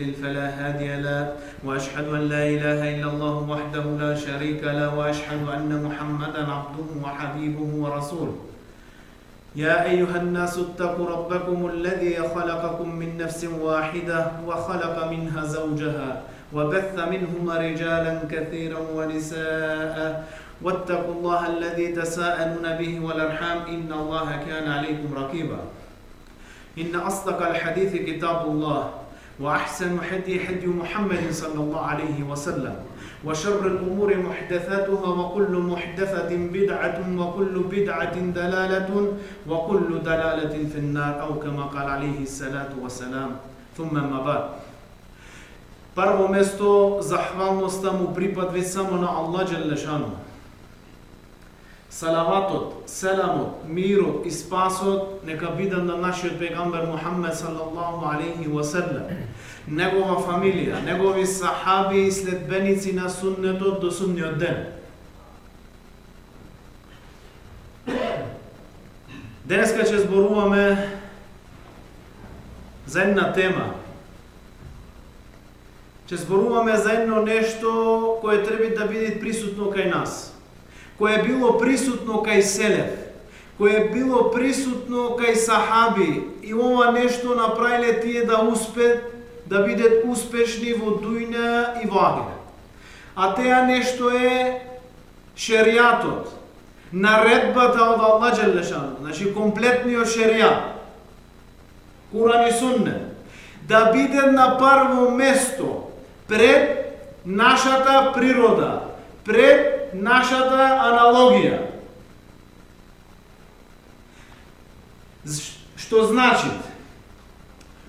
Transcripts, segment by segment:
يضلل فلا هادي له وأشهد أن لا إله إلا الله وحده لا شريك له وأشهد أن محمدا عبده وحبيبه ورسوله. يا أيها الناس اتقوا ربكم الذي خلقكم من نفس واحدة وخلق منها زوجها وبث منهما رجالا كثيرا ونساء. واتقوا الله الذي تساءلون به والأرحام إن الله كان عليكم رقيبا. إن أصدق الحديث كتاب الله. وأحسن حدي حدي محمد صلى الله عليه وسلم وشر الأمور محدثاتها وكل محدثة بدعة وكل بدعة دلالة وكل دلالة في النار أو كما قال عليه الصلاة والسلام ثم ما بعد Прво место, захвалноста му припадви само на Аллах Джелешану. Салаватот, селамот, мирот и спасот нека бидат на нашиот пегамбер Мухаммед салаллаху алейхи ва селем, негова фамилија, негови сахаби и следбеници на суннетот до сунниот ден. Денеска ќе зборуваме за една тема. Ќе зборуваме за едно нешто кое треба да биде присутно кај нас. Кое е било присутно кај Селев, кое е било присутно кај сахаби и ова нешто направиле тие да успеат да бидат успешни во дујна и во. А теа нешто е шеријатот, наредбата од Аллах Джелешан, значи комплетниот шеријат, Куран и Сунне, да биде на прво место пред нашата природа, пред нашата аналогија. Што значи?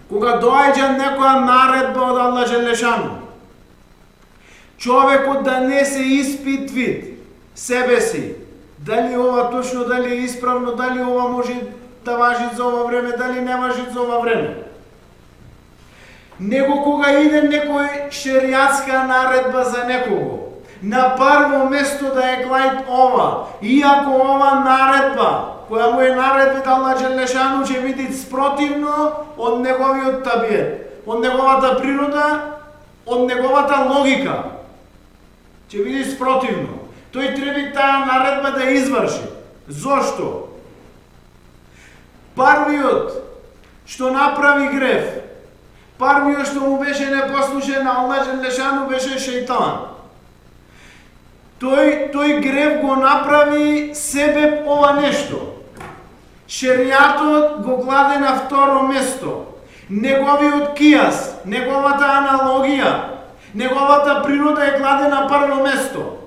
Кога доаѓа некоја наредба од Аллах Желешану, човекот да не се испитви себе си, дали ова точно, дали е исправно, дали ова може да важи за ова време, дали не важи за ова време. Него кога иде некој шеријатска наредба за некого, на прво место да е глајд ова, иако ова наредба, која му е наредбит Аллах Челешану, ќе биде спротивно од неговиот табиет, од неговата природа, од неговата логика. Ќе биде спротивно. Тој треба таа наредба да изврши. Зошто? Првиот што направи греф, првиот што му беше непослушен на Аллах Джелешану беше шејтан. Тој, тој грев го направи себе ова нешто. Шеријатот го гладе на второ место. Неговиот кијас, неговата аналогија, неговата природа е гладе на прво место.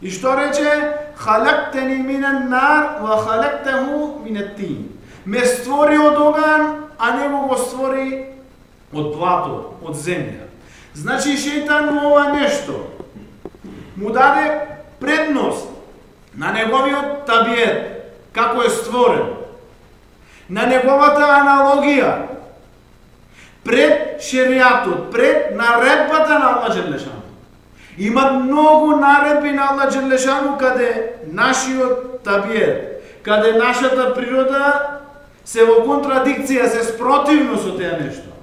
И што рече? Халактени минен нар, ва халактеху минет тин. Ме створи од оган, а него го створи од блато, од земја. Значи шејтан му ова нешто му даде предност на неговиот табиет, како е створен, на неговата аналогија, пред шеријатот, пред наредбата на Аллах Джелешану. Има многу наредби на Аллах Джелешану каде нашиот табиет, каде нашата природа се во контрадикција, се спротивно со теа нешто.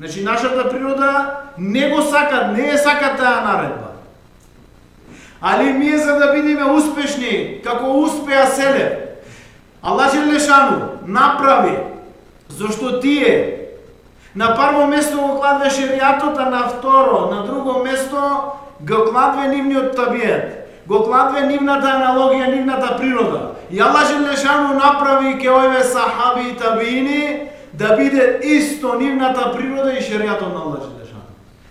Значи, нашата природа не го сака, не е сака таа наредба. Али ние за да бидеме успешни, како успеа Селе, Аллах Желешану направи, зашто тие на прво место го кладве шеријатот, а на второ, на друго место го кладве нивниот табиет, го кладве нивната аналогија, нивната природа. И Аллах Желешану направи ке овие сахаби и табиини, да биде исто нивната природа и шеријатот на Аллах Желешану.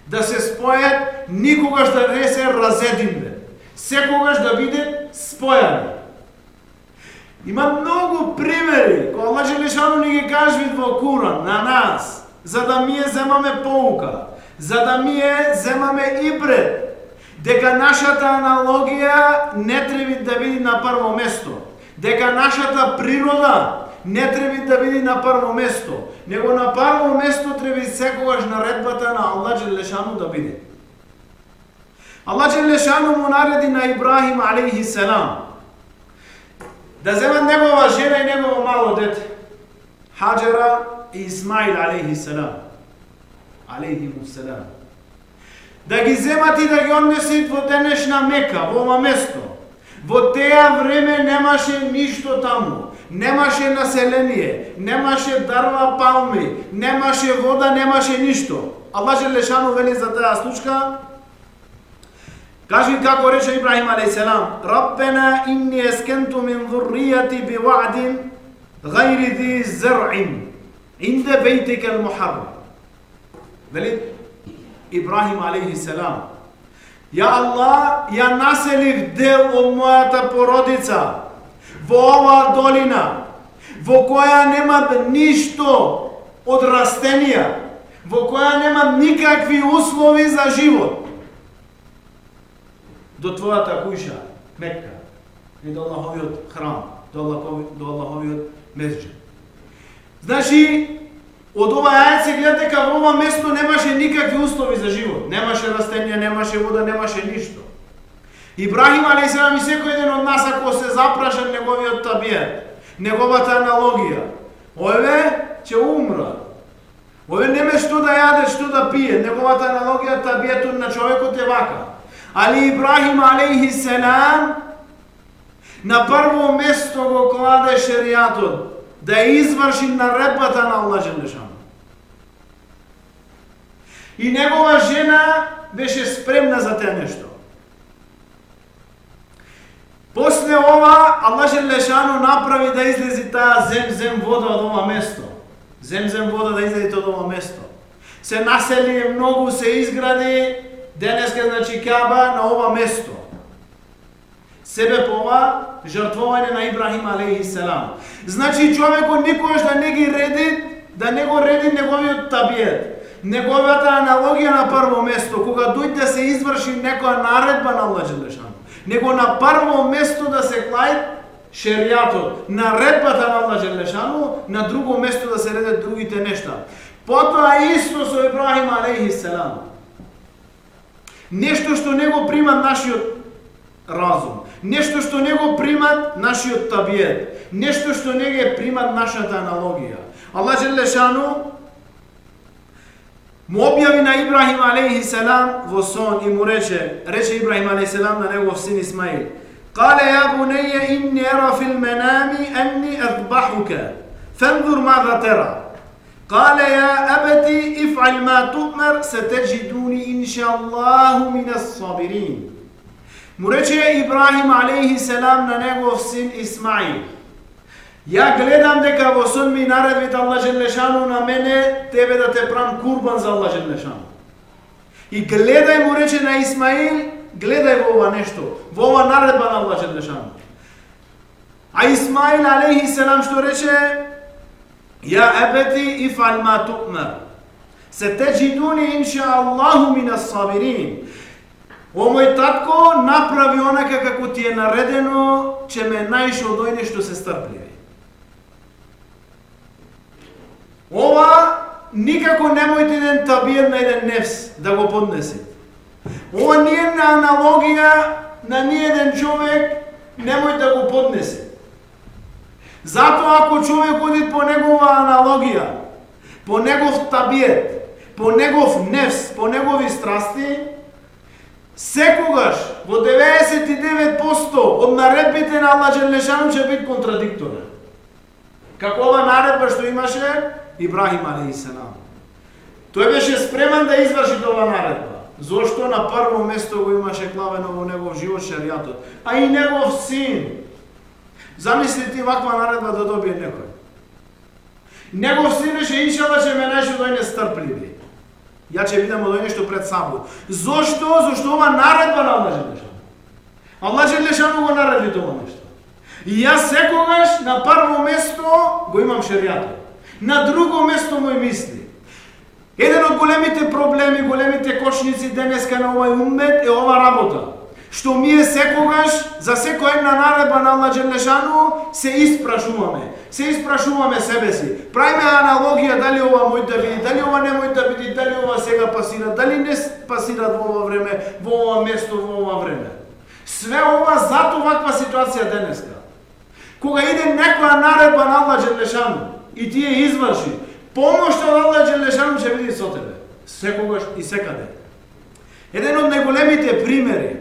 да се спојат, никогаш да не се разединве. Секогаш да биде спојани. Има многу примери кои Аллах Желешану ни ги кажи во Куран на нас, за да ние земаме поука, за да ние земаме ибрет, дека нашата аналогија не треба да биде на прво место, дека нашата природа не треба да биде на прво место, него на прво место треба секогаш наредбата на Аллах Желешану да биде. Аллах Желешану му нареди на Ибрахим алейхи селам да земат негова жена и негово мало дете. Хаджара и Исмаил алейхи селам. Алейхи му селам. Да ги земат и да ги однесат во денешна Мека, во ова место. Во теја време немаше ништо таму. Немаше население, немаше дарва палми, немаше вода, немаше ништо. Аллах Желешану вели за таа случка, Кажи како рече Ибрахим алейхиселам: "Раббена инни аскенту мин зурријати би гайри гајри ди зер'ин инде бейтика ал-мухаррам." Вели Ибрахим алейхиселам: "Ја Аллах, ја населив дел од мојата породица во оваа долина, во која нема ништо од растенија, во која нема никакви услови за живот до твојата куќа, Мекка, и до Аллаховиот храм, до, Аллахови, до Аллаховиот месџид. Значи, од ова ајат се гледа дека во ова место немаше никакви услови за живот. Немаше растенија, немаше вода, немаше ништо. Ибрахим алейхиселам и секој еден од нас ако се запрашен неговиот табиет, неговата аналогија, ове ќе умра. Ове неме што да јаде, што да пие. Неговата аналогија табиетот на човекот е вака. Али Ибрахим алейхиселам на прво место го кладе шеријатот да изврши наредбата на Аллах Желешан. И негова жена беше спремна за те нешто. После ова, Аллах Желешану направи да излези таа зем-зем вода од ова место. Зем-зем вода да излези од ова место. Се насели многу, се изгради, денеска значи Каба на ова место. Себе по ова жртвување на Ибрахим алейхи селам. Значи човекот никогаш да не ги реди, да не го реди неговиот табиет, неговата аналогија на прво место, кога дојде да се изврши некоја наредба на Аллах Желешану. Него на прво место да се клај шеријатот, наредбата на Аллах Желешану, на друго место да се редат другите нешта. Потоа исто со Ибрахим алейхи селам. Нешто што него примат нашиот разум, нешто што него примат нашиот табиет, нешто што не го примат нашата аналогија. Аллах Желешану му објави на Ибрахим алейхи селам во сон и му рече, рече Ибрахим алейхи селам на негов син Исмаил, قال يا بني إني أرى في المنام أني أذبحك فانظر ماذا ترى قال يا أبت افعل ما تؤمر ستجدوني إن شاء الله من الصابرين Му рече Ибрахим алейхи селам на негов син Исмаил. Ја гледам дека во сон ми наредбите Аллах Желешану на мене тебе да те прам курбан за Аллах Желешану. И гледај му рече на Исмаил, гледај во ова нешто, во ова наредба на Аллах Желешану. А Исмаил алейхи селам што рече Ја ебети и ма тукмер. Се теджидуни инша Аллаху мина сабирин. О мој татко направи онака како ти е наредено, че ме најшо од што се стрпливи. Ова никако немојте еден табир на еден нефс да го поднесете. Ова не е на аналогија на ни еден човек, немој да го поднесе. Затоа ако човек оди по негова аналогија, по негов табиет, по негов нефс, по негови страсти, секогаш во 99% од наредбите на Аллах Желешану ќе биде контрадикторен. Како ова наредба што имаше Ибрахим алейхиселам. Тој беше спремен да изврши ова наредба. Зошто на прво место го имаше клавено во негов живот шеријатот, а и негов син Замисли ти ваква наредба да добие некој. Негов син беше иншала да че ме најше дојне да стрпливи. Ја ќе видам од нешто пред сабу. Зошто? Зошто ова наредба на Аллах Желешану. Аллах Желешану го нареди тоа нешто. И јас секогаш на прво место го имам шеријатот. На друго место мој мисли. Еден од големите проблеми, големите кочници денеска на овај умет е ова работа што ние секогаш за секоја една наредба на Аллах Джелешану се испрашуваме. Се испрашуваме себе си. Правиме аналогија дали ова мој да биде, дали ова не мој да биде, дали ова сега пасира, дали не пасира во ова време, во ова место, во ова време. Све ова зато ваква ситуација денеска. Кога иде некоја наредба на Аллах Джелешану и ти ја изврши, помошта од Аллах Джелешану ќе биде со тебе. Секогаш и секаде. Еден од најголемите примери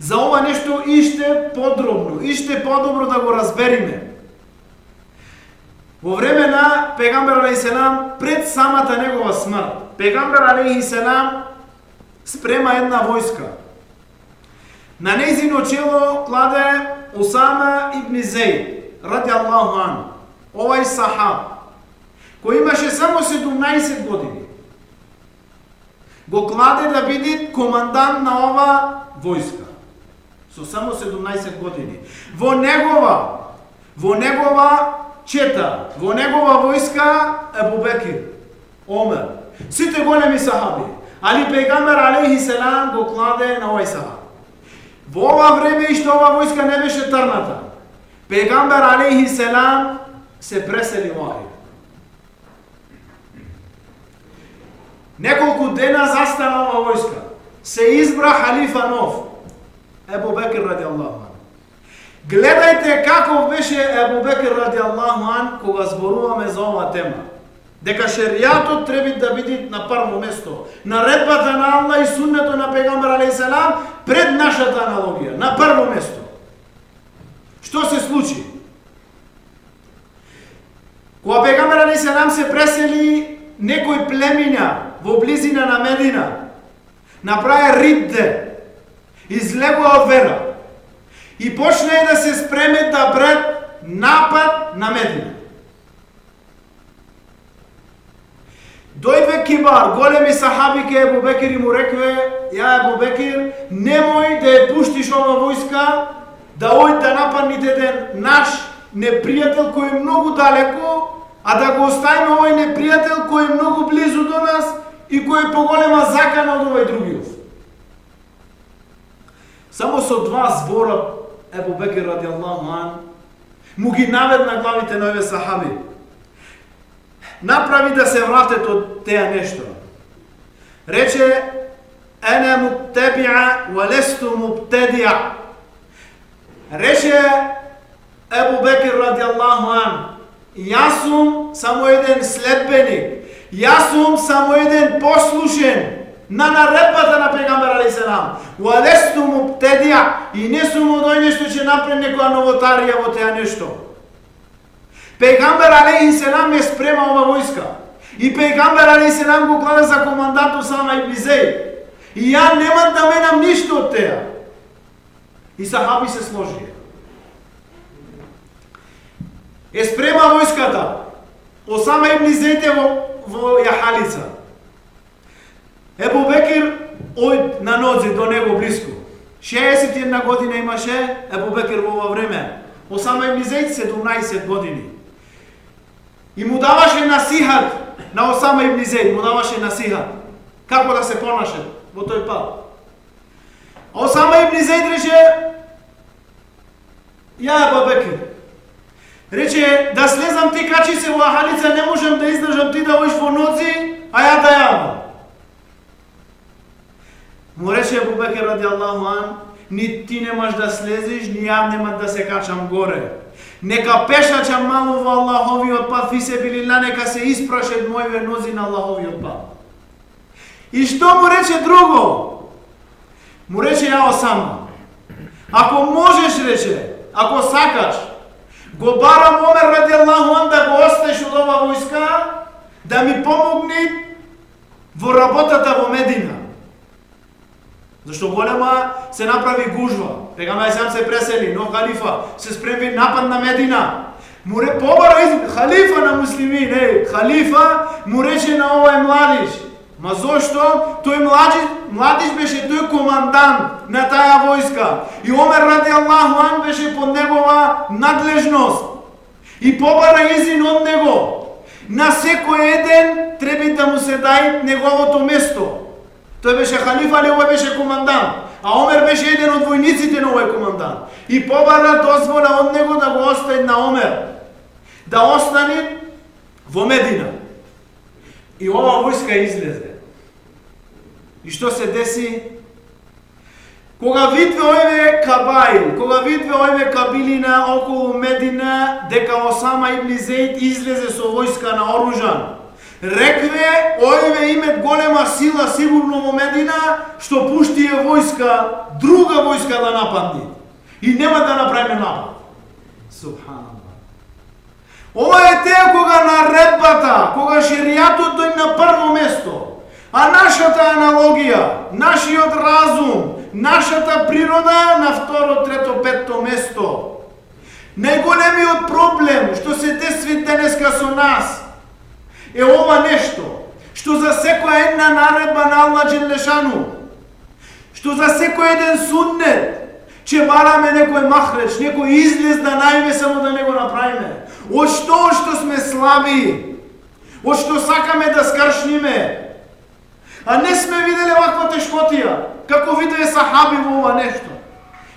за ова нешто иште подробно, иште подобро да го разбериме. Во време на Пегамбер Алейхиселам, пред самата негова смрт, Пегамбер Алейхиселам спрема една војска. На нејзино чело кладе Усама ибн Зей, ради Аллаху ан, овај сахаб, кој имаше само 17 години. Го кладе да биде командант на ова војска со само 17 години. Во негова, во негова чета, во негова војска Ебу Бекир, Омер, сите големи сахаби. Али Пегамер алейхи селам го кладе на овај сахаб. Во ова време и што ова војска не беше трната. Пегамбер алейхи селам се пресели во Ахир. Неколку дена застана ова војска. Се избра халифа нов. Ебу Бекир ради Аллаху ан. Гледајте како беше Ебу Бекир ради Аллаху ан кога зборуваме за ова тема. Дека шеријатот треба да биде на прво место. Наредбата на Аллах и суннето на Пегамбер алейхиселам пред нашата аналогија, на прво место. Што се случи? Кога Пегамбер алейхиселам се пресели некој племиња во близина на Медина, направи ридде, излегува од вера и почне да се спреме да брат напад на Медина. Дојдве кибар, големи сахаби ке Ебу Бекир и му рекве, ја Ебу Бекир, немој да ја пуштиш ова војска, да ојд да нападните ден наш непријател кој е многу далеко, а да го оставиме овој непријател кој е многу близу до нас и кој е поголема закана од овој другиот. Само со два збора Ебу Бекер ради Аллаху ан му ги наведна главите на овие сахаби. Направи да се вратат од теа нешто. Рече Ене муттебиа ва лесту муптедиа. Рече Ебу Бекер ради Аллаху ан Јас сум само еден следбеник. Јас сум само еден послушен на наредбата на пегамбер али селам. Уалесту му птедија и не сум од оној нешто ќе направи некоја новотарија во теа нешто. Пегамбер алейхиселам е спрема ова војска. И пегамбер алейхиселам го гледа за командант Усама и Близеј. И ја немам да менам ништо од теа. И сахаби се сложи. Е спрема војската. Осама ибн Зейте во, во Јахалица. Ебу Бекир од на нози до него близко. 61 година имаше Ебу Бекир во ова време. Осама ибн Зейд 17 години. И му даваше насихат на Осама ибн Зейд, му даваше насихат. Како да се понаше во тој пат. Осама ибн Зейд рече Ја Ебу Бекир. Рече, да слезам ти качи се во Ахалица, не можам да издржам ти да оиш во ноци, а ја да јавам. Му рече Абу Бекер ради Аллаху ан, ни ти немаш да слезиш, ни ја нема да се качам горе. Нека пешачам малу во Аллаховиот пат, фи се били нека се испрашет мојве нози на Аллаховиот пат. И што му рече друго? Му рече ја осама. Ако можеш, рече, ако сакаш, го барам Омер ради Аллаху ан да го остеш од ова војска, да ми помогни во работата во Медина. Зашто голема се направи гужва. Пегамбер сам се пресели, но халифа, се спреми напад на Медина. Му побара из халифа на муслимин, е, халифа му рече на овај младиш, Ма зошто? Тој младиш, младиш беше тој командант на таа војска. И Омер ради Аллаху ан беше под негова надлежност. И побара изин од него. На секој еден треба да му се дај неговото место. Тој беше халифа, али овој беше командант. А Омер беше еден од војниците на овој командант. И побара дозвола од него да го остави на Омер. Да остане во Медина. И ова војска излезе. И што се деси? Кога видве овие кабаил, кога видве овие кабилина околу Медина, дека Осама ибн Зейд излезе со војска на оружан, рекве, овие имет голема сила сигурно во Медина, што пуштие војска, друга војска да нападне. И нема да направиме напад. Субхана. Ова е теја кога наредбата, кога шеријатот дојде на прво место, а нашата аналогија, нашиот разум, нашата природа на второ, трето, петто место. Најголемиот проблем што се деси денеска со нас е ова нешто, што за секоја една наредба на Аллах Джелешану, што за секој еден суннет, че бараме некој махреч, некој излез да најме само да не го направиме. Од што што сме слаби, од што сакаме да скршниме. А не сме виделе ваква тешкотија, како виделе сахаби во ова нешто.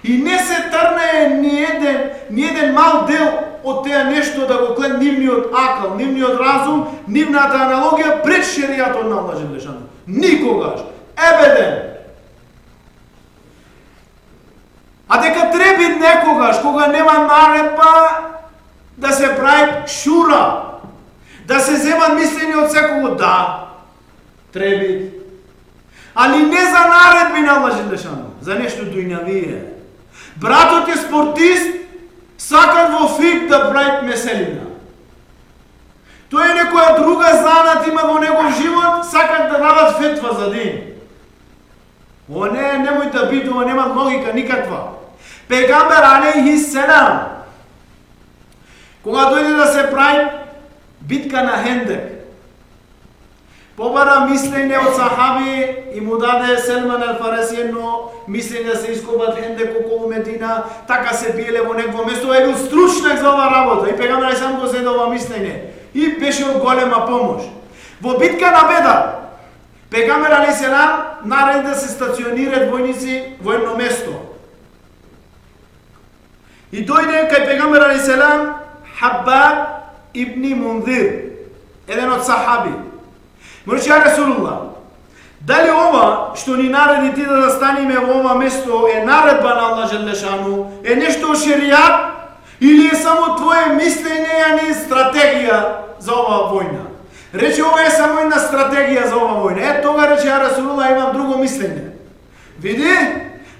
И не се трне ни еден, ни еден мал дел од теа нешто да го клен нивниот акал, нивниот разум, нивната аналогија пред шеријатот на Аллах Никогаш. Ебеден. А дека треби некогаш, кога нема наредба, да се прави шура, да се зема мислење од секого, да, треби. Али не за наредби на Аллах Желешану, за нешто дујнавие. Братот е спортист, сакат во фик да прави меселина. Тој е некоја друга занат има во негов живот, сакат да дадат фетва за ден. О не, немој да битува, нема логика никаква. Пегамбер алейхи селам Кога дојде да се прави битка на Хендек, побара мислење од сахаби и му даде Селман ал Фареси едно мислење да се искобат Хендек околу Медина, така се биеле во некво место, е бил стручнак за ова работа и пегамер сам го зеде ова мислење и беше од голема помош. Во битка на Бедар, Пегамбер алейхи Селам нареди да се стационираат војници во едно место. И дојде кај пегамбер Али Селам Хаббаб ибни Мунзир, еден од сахаби. Му рече, Расулулlah, дали ова што ни нареди ти да застаниме во ова место е наредба на Аллах Желешану, е нешто шеријат или е само твое мислење, а не стратегија за ова војна? Рече, ова е само една стратегија за ова војна. Е, тога рече, Расулулlah, имам друго мислење. Види,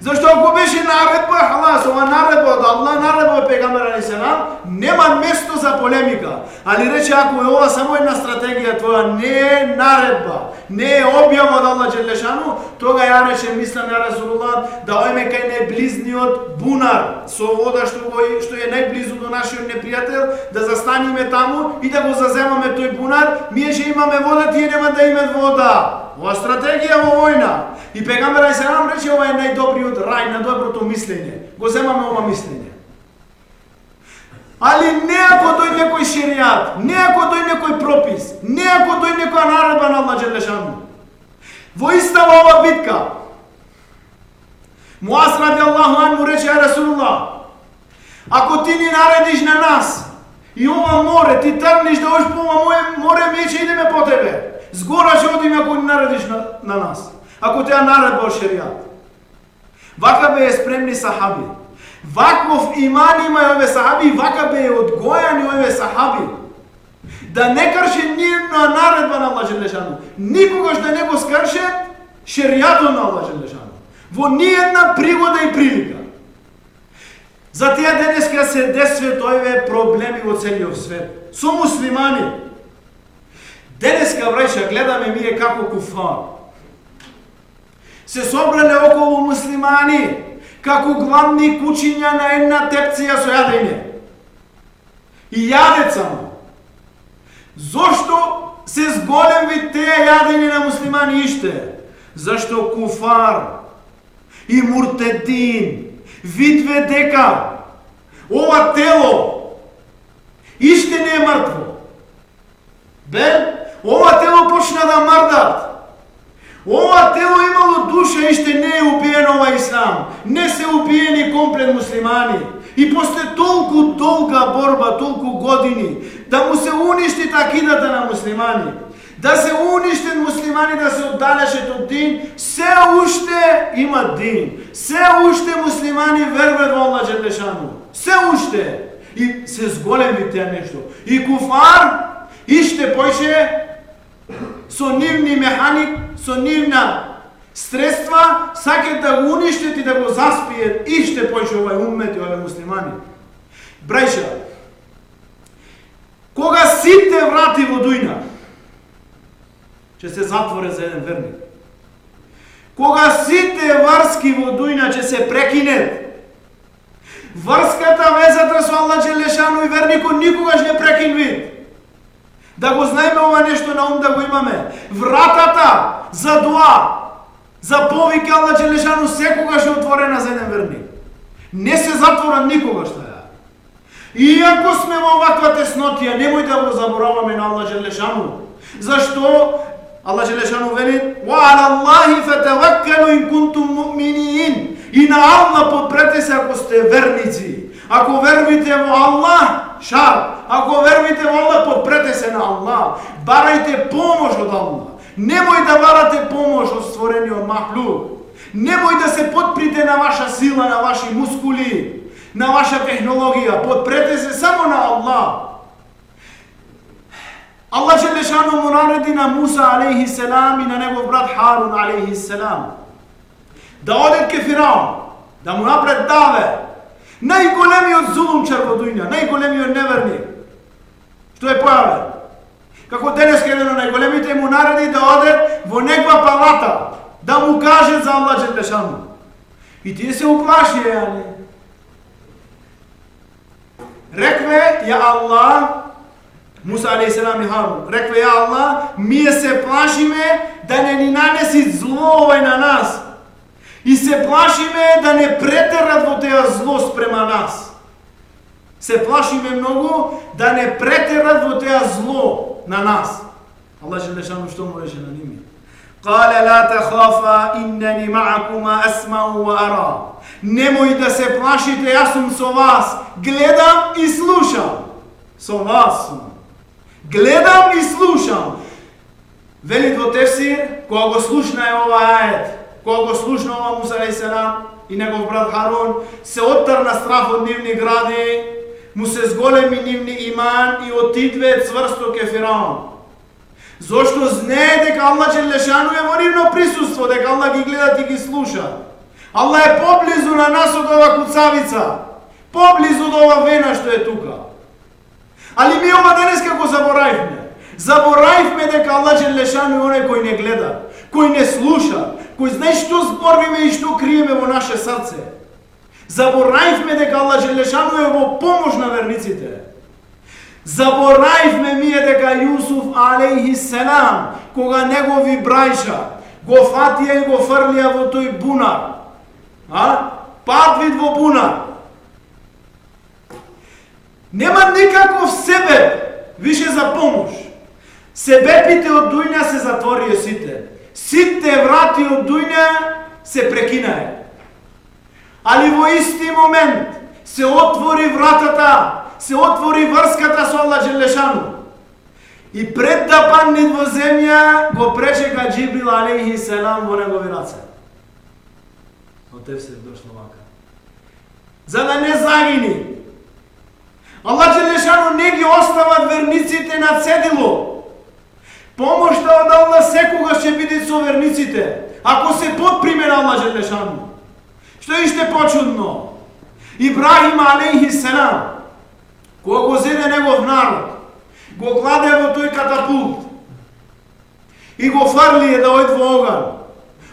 Зашто ако беше наредба, халас, ова наредба од Аллах, наредба од пегамбер али селам, нема место за полемика. Али рече, ако е ова само една стратегија твоја, не е наредба, не е објава од Аллах Джелешану, тога ја рече, мислам ја Расулулlah, да ојме кај најблизниот бунар со вода што, го, што е најблизу до нашиот непријател, да застаниме таму и да го заземаме тој бунар, ние ќе имаме вода, тие нема да имат вода. Ова стратегија во војна. И пегамбер Исалам рече ова е најдобриот рај, најдоброто мислење. Го земаме ова мислење. Али не ако дој некој шеријат, не ако дој некој пропис, не ако тој некоја наредба на Аллах Джелешану. Во истава ова битка, Муаз ради Аллаху ан му рече, Расулуллах, ако ти ни наредиш на нас, и ова море, ти тргнеш да ош по ова море, ми ќе идеме по тебе. Згора ќе одиме ако ни наредиш на, на нас. Ако теја наредба од шеријат. Вака бе спремни сахаби. Ваков иман има и ове сахаби, вака бе одгојани ове сахаби. Да не крше ни на наредба на Аллах Желешану. Никогаш да не го скрше шеријатот на Аллах Желешану. Во ни една пригода и прилика. За тие денеска се десве тојве проблеми во целиот свет. Со муслимани, Денеска, врајша, гледаме ние како куфар. Се собрале околу муслимани, како главни кучиња на една тепција со јадење. И јадет само. Зошто се зголеми тие јадење на муслимани иште? Зашто куфар и муртедин видве дека ова тело иште не е мртво. Бе, ова тело почна да мрдат. Ова тело имало душа и ще не е убиен ова ислам. Не се убиени комплет муслимани. И после толку долга борба, толку години, да му се уништи такидата на муслимани, да се уништен муслимани, да се оддалечат од дин, се уште има дин. Се уште муслимани верват во Аллах Джелешану. Се уште. И се зголеми теа нешто. И куфар, и ще појше со нивни механик, со нивна средства, сакат да го уништат и да го заспијат и ще појше овај умет и овај муслимани. Брајша, кога сите врати во дујна, ќе се затворе за еден верник. Кога сите врски во дујна ќе се прекинет, врската везата со Аллах Джелешану и верникот никогаш не прекинвит. Да го знаеме ова нешто на ум да го имаме. Вратата за дуа, за повик Аллах Челешану секогаш е отворена за еден верник. Не се затвора никогаш таа. Иако сме во оваква теснотија, немој да го забораваме на Аллах Челешану. Зашто Аллах Джелешану вели: "Ва ала Аллахи фатаваккалу ин кунтум муъминин." И на Аллах подпрете се ако сте верници. Ако вервите во Аллах, шар. Ако вервите во Аллах, подпрете се на Аллах. Барајте помош од Аллах. Немој да барате помош од створениот махлук. Немој да се подприте на ваша сила, на ваши мускули, на ваша технологија. Подпрете се само на Аллах. Аллах Желешану му нареди на Муса алейхи селам и на негов брат Харун алейхи селам да оде ке Фираун, да му напред даве, најголемиот зулум во дуња, најголемиот неверник. Што е појавен? Како денес еден од најголемите му нареди да оде во неква палата, да му каже за Аллах Джелешану. И тие се уплаши, јани. Рекве, ја Аллах, Муса алейхиссалам и Харун, рекве ја Аллах, ние се плашиме да не ни нанеси зло овој на нас. И се плашиме да не претерат во теја зло спрема нас. Се плашиме многу да не претерат во теа зло на нас. Аллах Желешану што му рече на ними? Кале ла тахафа иннени маакума асмау ва ара. Немој да се плашите, јас сум со вас. Гледам и слушам. Со вас сум. Гледам и слушам. Вели во Тефсир, кога го слушна е ова ајет, кога го слушна ова Муса и негов брат Харун, се оттарна страф од нивни гради, му се зголеми нивни иман и отидве цврсто ке Фираон. Зошто знае дека Аллах Джелешану е во нивно присуство, дека Аллах ги гледа и ги слуша. Аллах е поблизу на нас од ова куцавица, поблизу од ова вена што е тука. Али ми ова денеска го заборавивме. Заборавивме дека Аллах Джелешану е оној кој не гледа, кој не слуша, кој знае што зборвиме и што криеме во наше срце. Заборавивме дека Аллах Желешану е во помош на верниците. Заборавивме ние дека Јусуф алейхи селам, кога негови брајша го фатија и го фрлија во тој бунар, а? Падвид во бунар. Нема никаков себе више за помош. Себепите од дујна се затворија сите. Сите врати од дујна се прекинае. Али во исти момент се отвори вратата, се отвори врската со Аллах Джелешану. И пред да падне во земја, го пречека Джибрил алейхи селам во негови раце. Од се дошло вака. За да не загини. Аллах Джелешану не ги остават верниците на цедило. Помошта од Аллах секогаш ќе биде со верниците, ако се подприме на Аллах Джелешану. Што е иште почудно? Ибрахим алейхи селам, кога го зеде негов народ, го кладе во тој катапулт и го фарли да ојд во оган.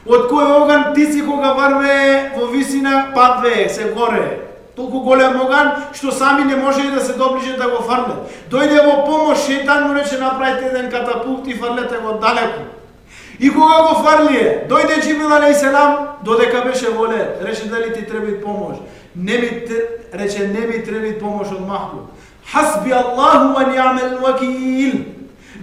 Од кој оган ти си кога варве во висина падве, се горе. толку голем оган, што сами не може и да се доближат да го фрле. Дојде во помош шејтан му рече направите еден катапулт и фрлете го далеку. И кога го фрлие, дојде Џибрил алейхиселам, додека беше воле, рече дали ти треба помош. Не ми рече не ми треба помош од махлук. Хасби Аллаху ва ни'мал вакил.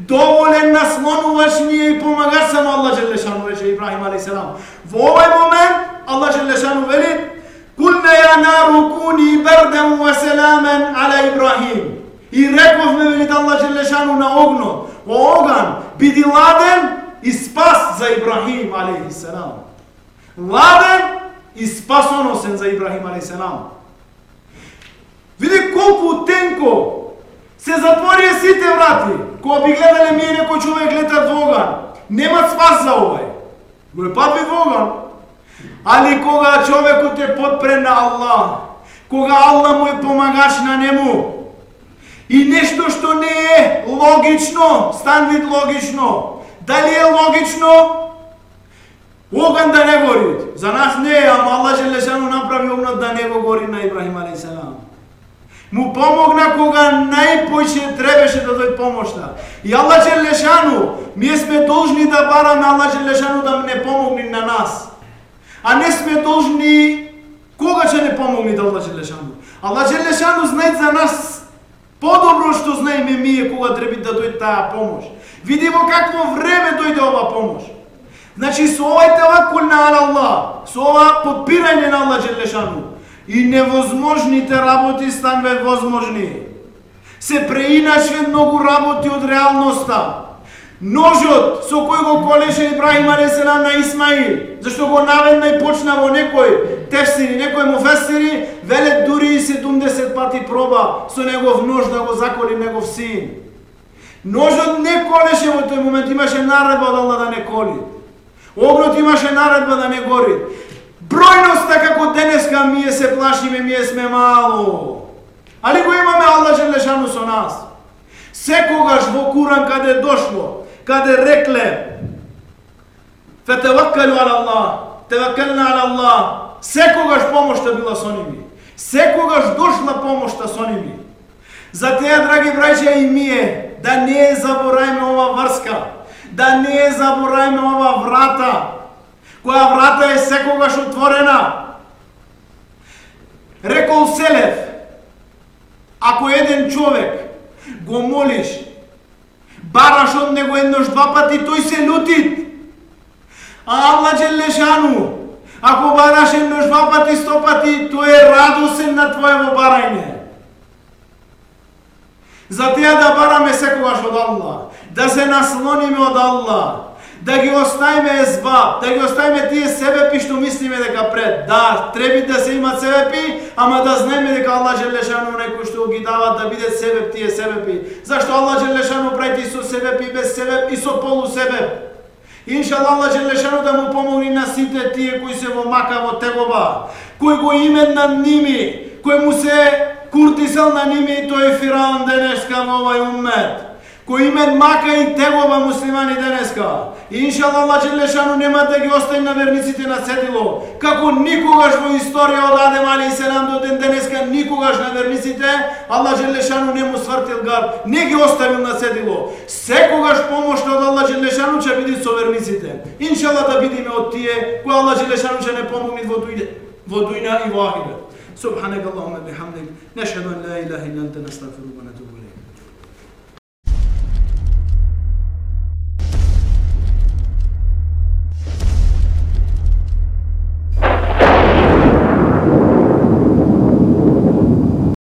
Доволен наслонуваш ми и помагаш само Аллах Желешану, рече Ибрахим алейхиселам. Во овој момент Аллах Желешану вели Кулна ја нару куни бардан ва саламан ала Ибрахим. И рековме вели Аллах Желешану на огно, во оган, биди ладен и спас за Ибрахим алейхиселам. Ладен и спасоносен за Ибрахим алейхиселам. Види колку тенко се затворија сите врати. Кога би гледале ми некој човек летат во оган, нема спас за овој. Го е папи во оган. Али кога човекот е подпрен на Аллах, кога Аллах му е помагаш на нему, и нешто што не е логично, стан вид логично, дали е логично, оган да не гори. За нас не е, ама Аллах Желешану направи огнот да не го гори на Ибрахим а.с. му помогна кога најпојше требеше да дојде помошта. И Аллах Желешану, ние сме должни да бараме Аллах Желешану да не помогне на нас. А не сме должни кога ќе не помогне да Аллах Желешану. Аллах Желешану знае за нас подобро што знаеме ние кога треба да дојде таа помош. Види во какво време дојде ова помош. Значи со овај тавакул на Аллах, со ова подпирање на Аллах Желешану, и невозможните работи станве возможни. Се преиначве многу работи од реалноста. Ножот со кој го колеше Ибрахим Алеселам на Исмаил, зашто го наведна и почна во некој тефсири, некој му фесири, велет дури и 70 пати проба со негов нож да го заколи негов син. Ножот не колеше во тој момент, имаше наредба од Аллах да не коли. Огнот имаше наредба да не гори. Бројноста како денеска ние се плашиме, ми сме мало. Али го имаме Аллах Желешану со нас. Секогаш во Куран каде дошло, каде рекле Фетеваккалу ала Аллах, теваккална ала Аллах, секогаш помошта била со ними. Секогаш дошла помошта со ними. За теја, драги браќа и мие, да не заборајме ова врска, да не заборајме ова врата, која врата е секогаш отворена. Рекол Селев, ако еден човек го молиш, бараш од него еднош два пати, тој се лутит. А Алла Джелешану, ако бараш еднош два пати, сто пати, тој е радосен на твоево барање. За да бараме секогаш од Аллах, да се наслониме од Аллах, да ги оставиме езба, да ги оставиме тие себепи што мислиме дека пред. Да, треби да се имат себепи, ама да знаеме дека Аллах Желешану некој што ги дава да бидат себеп тие себепи. Зашто Аллах Желешану прави со себепи без себеп и со полу себеп. Иншалlah Аллах Желешану да му помогни на сите тие кои се во мака во тегоба, кои го имен на ними, кој му се куртисал на ними и тој фираон денеска во овај умет. Кој имен мака и тегова муслимани денеска. И иншалла Аллах Челешану нема да ги остави на верниците на седило. Како никогаш во историја од Адем Али и Селам до ден денеска, никогаш на верниците Аллах Челешану не му свртил гар, не ги оставил на седило. Секогаш помошта од Аллах Челешану ќе биде со верниците. Иншалла да бидиме од тие кои Аллах Челешану ќе не помогне во дујде, во дујна и во ахирет. سبحانك اللهم بحمدك نشهد أن لا إله إلا أنت نستغفرك ونتوب